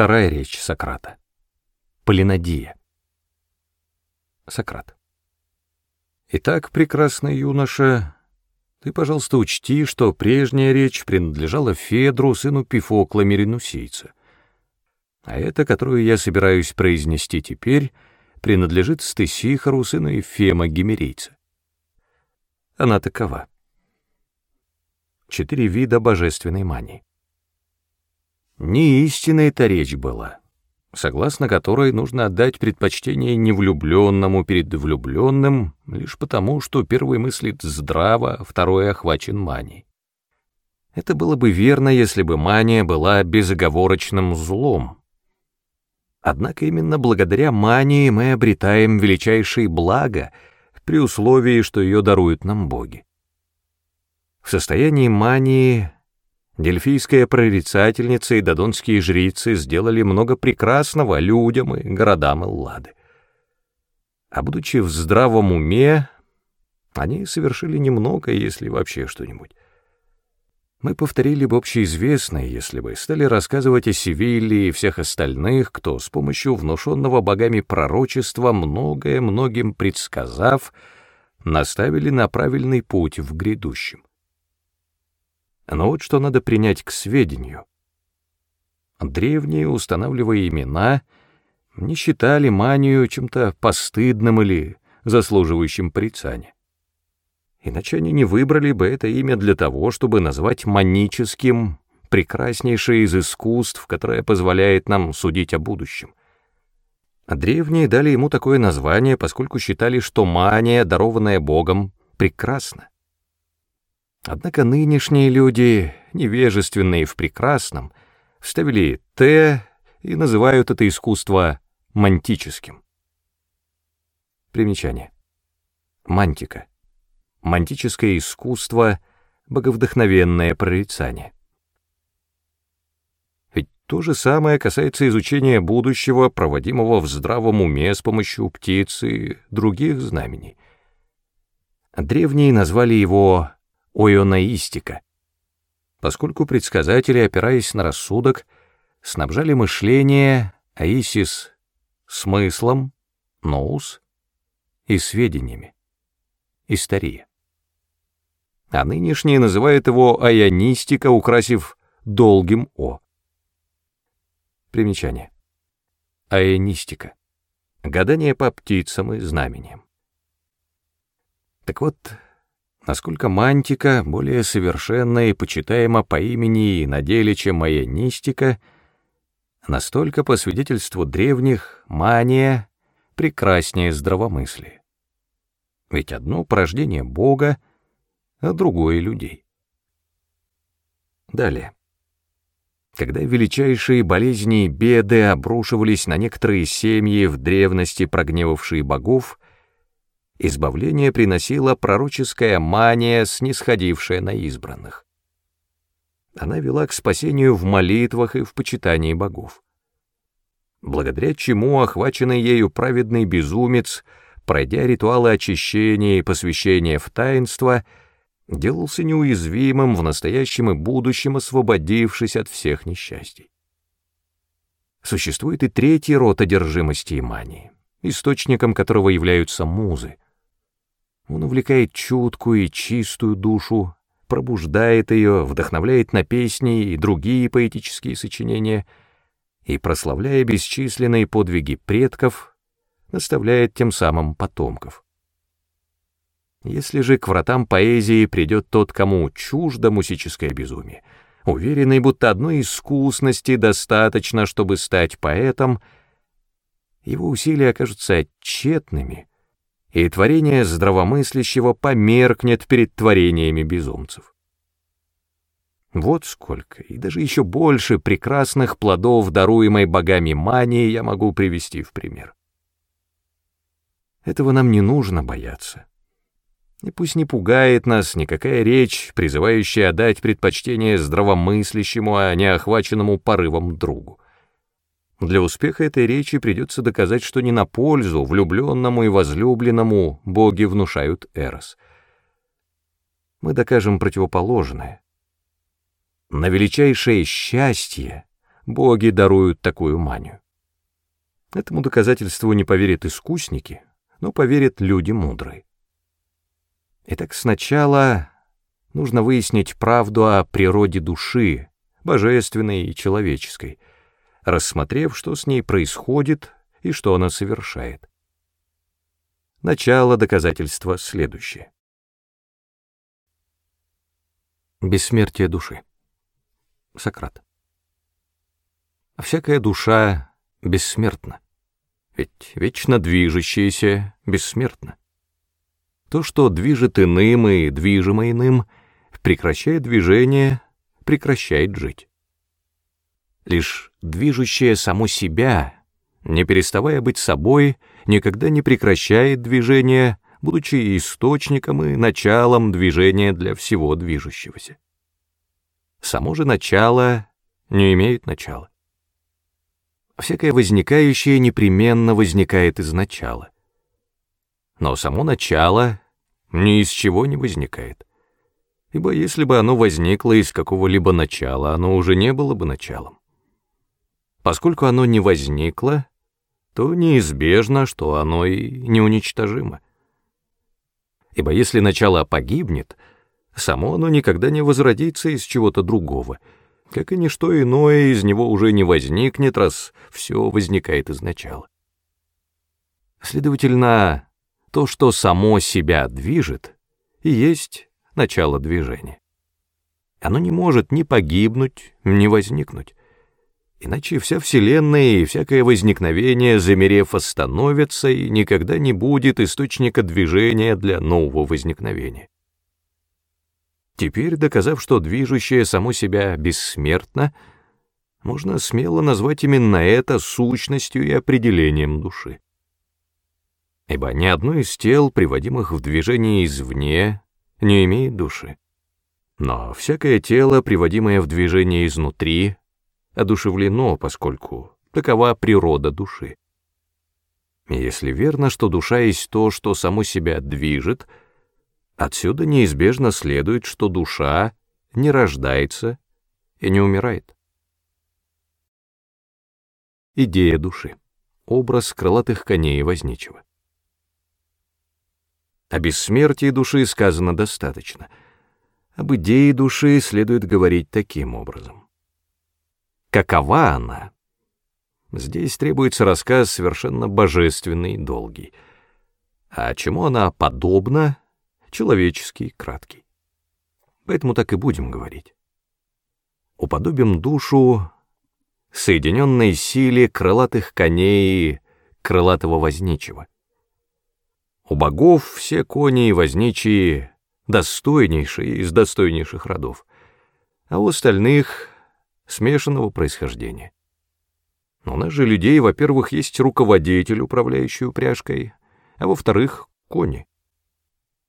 Вторая речь Сократа. Полинодия. Сократ. Итак, прекрасный юноша, ты, пожалуйста, учти, что прежняя речь принадлежала Федру, сыну Пифокла Меринусийца. А эта, которую я собираюсь произнести теперь, принадлежит Стесихору, сыну Ефема Гимерейца. Она такова. Четыре вида божественной мании не истинной эта речь была, согласно которой нужно отдать предпочтение невлюбленному перед влюбленным лишь потому, что первый мыслит здраво, а второй охвачен манией. Это было бы верно, если бы мания была безоговорочным злом. Однако именно благодаря мании мы обретаем величайшие блага при условии, что ее даруют нам боги. В состоянии мании Дельфийская прорицательница и додонские жрицы сделали много прекрасного людям и городам Эллады. А будучи в здравом уме, они совершили немного, если вообще что-нибудь. Мы повторили бы общеизвестное, если бы стали рассказывать о Севилле и всех остальных, кто с помощью внушенного богами пророчества, многое многим предсказав, наставили на правильный путь в грядущем. Но вот что надо принять к сведению. Древние, устанавливая имена, не считали манию чем-то постыдным или заслуживающим прицания. Иначе они не выбрали бы это имя для того, чтобы назвать маническим прекраснейшее из искусств, которое позволяет нам судить о будущем. Древние дали ему такое название, поскольку считали, что мания, дарованная Богом, прекрасна. Однако нынешние люди, невежественные в прекрасном, вставили «т» и называют это искусство мантическим. Примечание. Мантика. Мантическое искусство — боговдохновенное прорицание. Ведь то же самое касается изучения будущего, проводимого в здравом уме с помощью птиц и других знамений. Древние назвали его оионаистика, поскольку предсказатели, опираясь на рассудок, снабжали мышление Аисис смыслом, ноус и сведениями. История. А нынешние называют его аянистика, украсив долгим «о». Примечание. Аянистика. Гадание по птицам и знамениям. Так вот, насколько мантика, более совершенная и почитаема по имени и на деле, чем моя нистика, настолько, по свидетельству древних, мания прекраснее здравомыслия. Ведь одно порождение Бога, а другое — людей. Далее. Когда величайшие болезни и беды обрушивались на некоторые семьи в древности, прогневавшие богов, избавление приносила пророческая мания, снисходившая на избранных. Она вела к спасению в молитвах и в почитании богов. Благодаря чему охваченный ею праведный безумец, пройдя ритуалы очищения и посвящения в таинство, делался неуязвимым в настоящем и будущем, освободившись от всех несчастий. Существует и третий род одержимости и мании, источником которого являются музы — он увлекает чуткую и чистую душу, пробуждает ее, вдохновляет на песни и другие поэтические сочинения и, прославляя бесчисленные подвиги предков, наставляет тем самым потомков. Если же к вратам поэзии придет тот, кому чуждо мусическое безумие, уверенный, будто одной искусности достаточно, чтобы стать поэтом, его усилия окажутся тщетными, и творение здравомыслящего померкнет перед творениями безумцев. Вот сколько, и даже еще больше прекрасных плодов, даруемой богами мании, я могу привести в пример. Этого нам не нужно бояться. И пусть не пугает нас никакая речь, призывающая отдать предпочтение здравомыслящему, а не охваченному порывом другу. Для успеха этой речи придется доказать, что не на пользу влюбленному и возлюбленному боги внушают Эрос. Мы докажем противоположное. На величайшее счастье боги даруют такую манию. Этому доказательству не поверят искусники, но поверят люди мудрые. Итак, сначала нужно выяснить правду о природе души, божественной и человеческой — рассмотрев, что с ней происходит и что она совершает. Начало доказательства следующее. Бессмертие души. Сократ. Всякая душа бессмертна, ведь вечно движущаяся бессмертна. То, что движет иным и движимо иным, прекращая движение, прекращает жить. Лишь движущее само себя, не переставая быть собой, никогда не прекращает движение, будучи источником и началом движения для всего движущегося. Само же начало не имеет начала. Всякое возникающее непременно возникает из начала. Но само начало ни из чего не возникает. Ибо если бы оно возникло из какого-либо начала, оно уже не было бы началом. Поскольку оно не возникло, то неизбежно, что оно и неуничтожимо. Ибо если начало погибнет, само оно никогда не возродится из чего-то другого, как и ничто иное из него уже не возникнет, раз все возникает изначала. Следовательно, то, что само себя движет, и есть начало движения. Оно не может ни погибнуть, ни возникнуть. Иначе вся Вселенная и всякое возникновение, замерев, остановится и никогда не будет источника движения для нового возникновения. Теперь, доказав, что движущее само себя бессмертно, можно смело назвать именно это сущностью и определением души. Ибо ни одно из тел, приводимых в движение извне, не имеет души. Но всякое тело, приводимое в движение изнутри, одушевлено, поскольку такова природа души. Если верно, что душа есть то, что само себя движет, отсюда неизбежно следует, что душа не рождается и не умирает. Идея души. Образ крылатых коней возничего. О бессмертии души сказано достаточно. Об идее души следует говорить таким образом. Какова она? Здесь требуется рассказ совершенно божественный, долгий. А чему она подобна? Человеческий, краткий. Поэтому так и будем говорить. Уподобим душу соединенной силе крылатых коней крылатого возничего. У богов все кони и возничие достойнейшие из достойнейших родов, а у остальных смешанного происхождения. У нас же людей, во-первых, есть руководитель, управляющий упряжкой, а во-вторых, кони.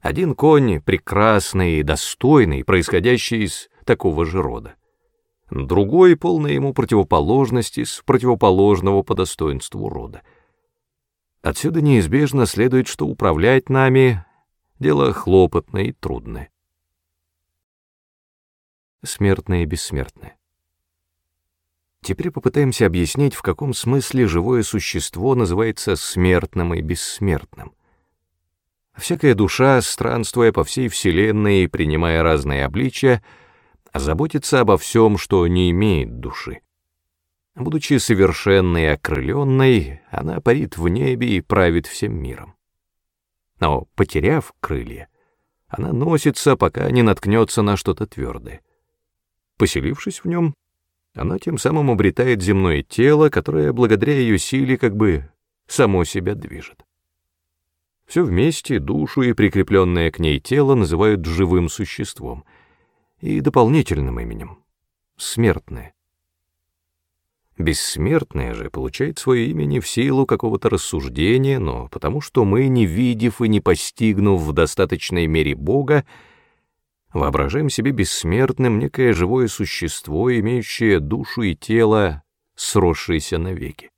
Один конь прекрасный и достойный, происходящий из такого же рода. Другой, полный ему противоположности, с противоположного по достоинству рода. Отсюда неизбежно следует, что управлять нами — дело хлопотное и трудное. Смертные и бессмертные. Теперь попытаемся объяснить, в каком смысле живое существо называется смертным и бессмертным. Всякая душа, странствуя по всей Вселенной и принимая разные обличия, заботится обо всем, что не имеет души. Будучи совершенной и окрыленной, она парит в небе и правит всем миром. Но, потеряв крылья, она носится, пока не наткнется на что-то твердое. Поселившись в нем, она тем самым обретает земное тело, которое благодаря ее силе как бы само себя движет. Все вместе душу и прикрепленное к ней тело называют живым существом и дополнительным именем — смертное. Бессмертное же получает свое имя не в силу какого-то рассуждения, но потому что мы, не видев и не постигнув в достаточной мере Бога, Воображаем себе бессмертным некое живое существо, имеющее душу и тело, сросшиеся навеки.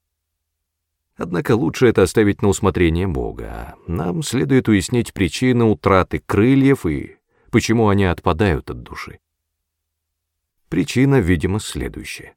Однако лучше это оставить на усмотрение Бога, нам следует уяснить причины утраты крыльев и почему они отпадают от души. Причина, видимо, следующая.